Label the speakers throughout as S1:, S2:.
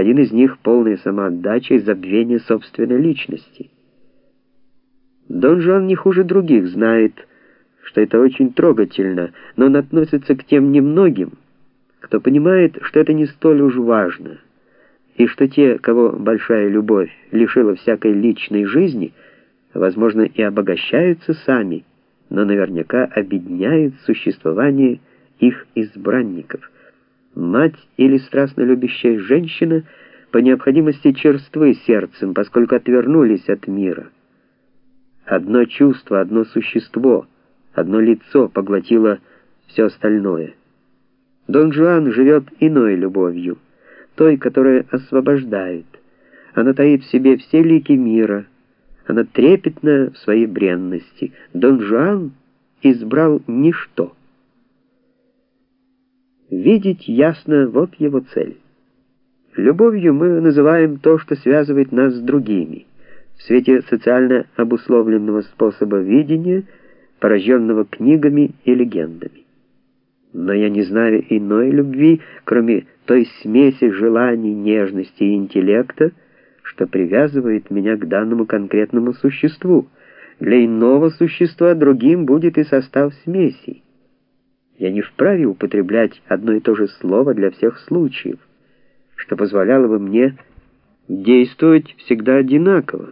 S1: Один из них — полная самоотдача и забвение собственной личности. Дон Жуан не хуже других знает, что это очень трогательно, но он относится к тем немногим, кто понимает, что это не столь уж важно, и что те, кого большая любовь лишила всякой личной жизни, возможно, и обогащаются сами, но наверняка обедняют существование их избранников. Мать или страстно любящая женщина по необходимости черствы сердцем, поскольку отвернулись от мира. Одно чувство, одно существо, одно лицо поглотило все остальное. Дон Жуан живет иной любовью, той, которая освобождает. Она таит в себе все лики мира, она трепетна в своей бренности. Дон Жуан избрал ничто. Видеть ясно — вот его цель. Любовью мы называем то, что связывает нас с другими. В свете социально обусловленного способа видения, порожденного книгами и легендами. Но я не знаю иной любви, кроме той смеси желаний, нежности и интеллекта, что привязывает меня к данному конкретному существу. Для иного существа другим будет и состав смесей. Я не вправе употреблять одно и то же слово для всех случаев, что позволяло бы мне действовать всегда одинаково.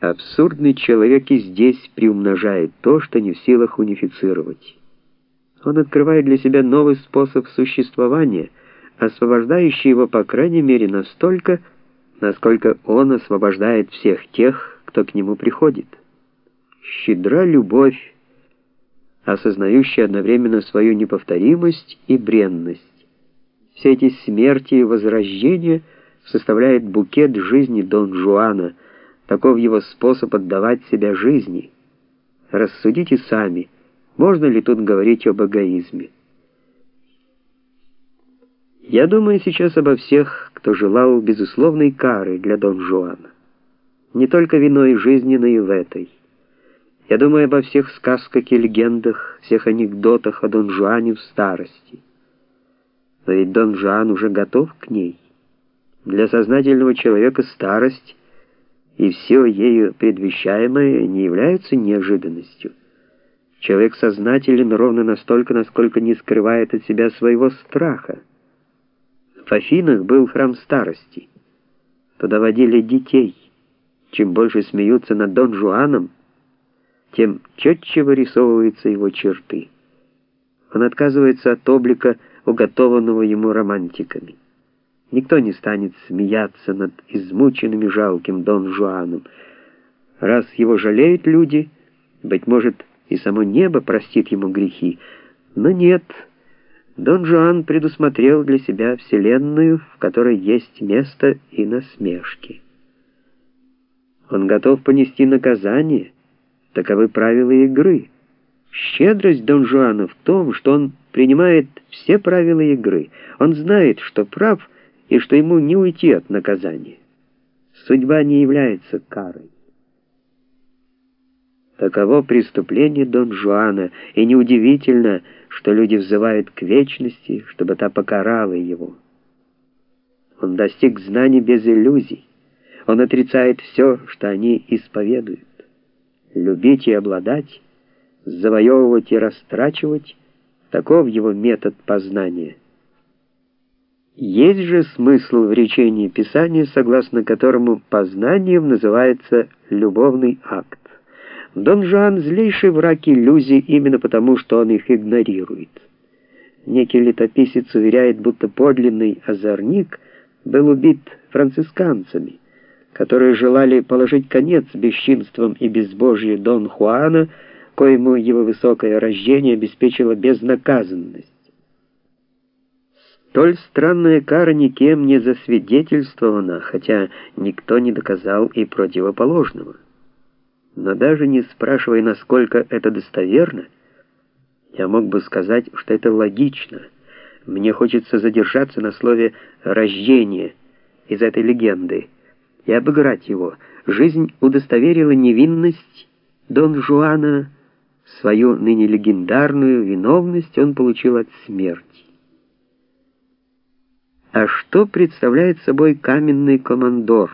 S1: Абсурдный человек и здесь приумножает то, что не в силах унифицировать. Он открывает для себя новый способ существования, освобождающий его, по крайней мере, настолько, насколько он освобождает всех тех, кто к нему приходит. Щедра любовь, осознающая одновременно свою неповторимость и бренность. Все эти смерти и возрождения составляют букет жизни Дон Жуана, таков его способ отдавать себя жизни. Рассудите сами, можно ли тут говорить об эгоизме. Я думаю сейчас обо всех, кто желал безусловной кары для Дон Жуана. Не только виной жизни, но и в этой. Я думаю обо всех сказках и легендах, всех анекдотах о Дон Жуане в старости. Но ведь Дон Жуан уже готов к ней. Для сознательного человека старость и все ею предвещаемое не являются неожиданностью. Человек сознателен ровно настолько, насколько не скрывает от себя своего страха. В Афинах был храм старости. Туда водили детей. Чем больше смеются над Дон Жуаном, тем четче вырисовываются его черты. Он отказывается от облика, уготованного ему романтиками. Никто не станет смеяться над измученным и жалким Дон Жуаном. Раз его жалеют люди, быть может, и само небо простит ему грехи. Но нет, Дон Жуан предусмотрел для себя вселенную, в которой есть место и насмешки. Он готов понести наказание — Таковы правила игры. Щедрость Дон Жуана в том, что он принимает все правила игры. Он знает, что прав и что ему не уйти от наказания. Судьба не является карой. Таково преступление Дон Жуана, и неудивительно, что люди взывают к вечности, чтобы та покарала его. Он достиг знаний без иллюзий. Он отрицает все, что они исповедуют любить и обладать, завоевывать и растрачивать — таков его метод познания. Есть же смысл в речении Писания, согласно которому познанием называется любовный акт. Дон Жуан — злейший враг иллюзий именно потому, что он их игнорирует. Некий летописец уверяет, будто подлинный озорник был убит францисканцами которые желали положить конец бесчинствам и безбожию Дон Хуана, коему его высокое рождение обеспечило безнаказанность. Столь странная кара никем не засвидетельствована, хотя никто не доказал и противоположного. Но даже не спрашивая, насколько это достоверно, я мог бы сказать, что это логично. Мне хочется задержаться на слове «рождение» из этой легенды и обыграть его. Жизнь удостоверила невинность Дон Жуана, свою ныне легендарную виновность он получил от смерти. А что представляет собой каменный командор?